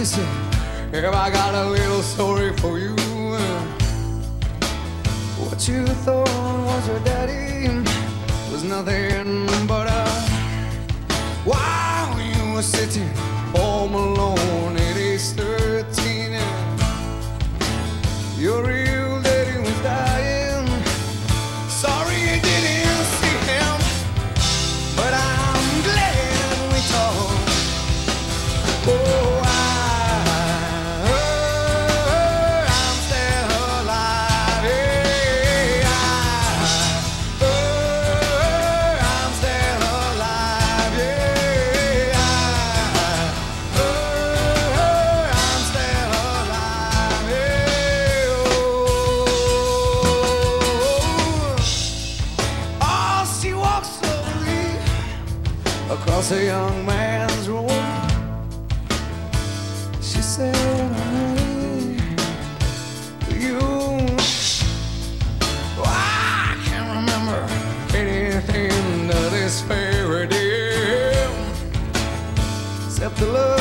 she said, Have I got a little story for you? What you thought was your daddy was nothing but a while you were sitting home alone at age a young man's room. She said, honey, you. Oh, I can't remember anything to this fairy except the love,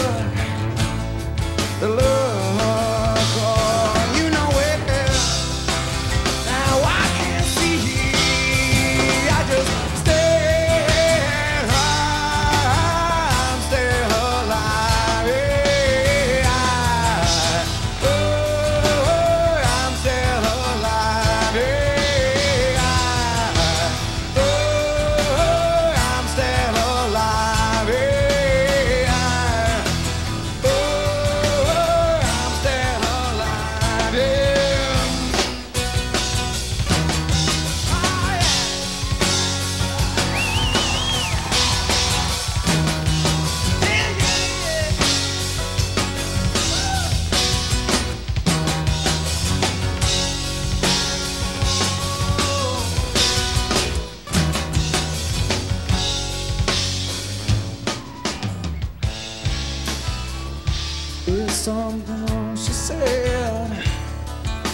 something wrong? She said.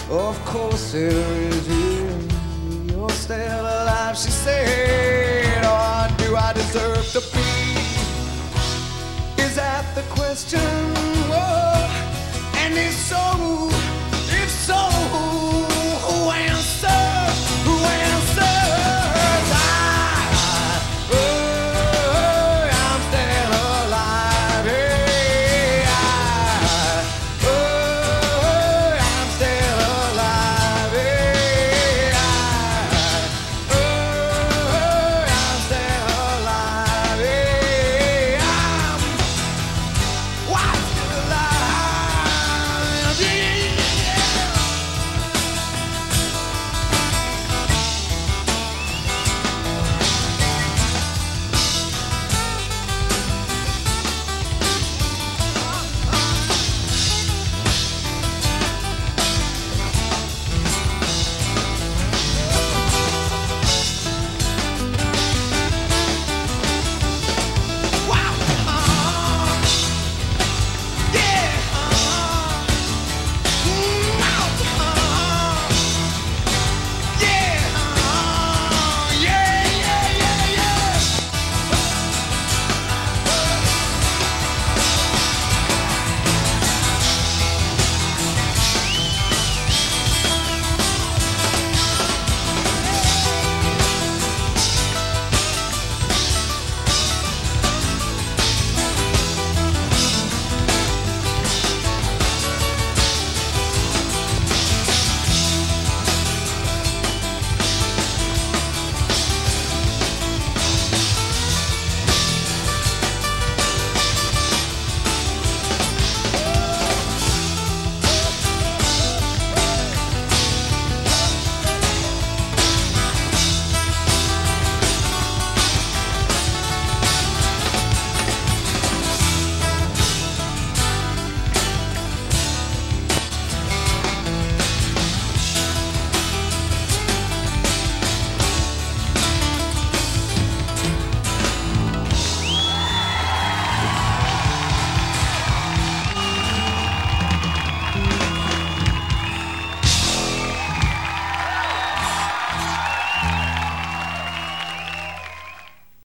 Of course there is. yeah. You're still alive. She said. Or do I deserve to be? Is that the question? Whoa.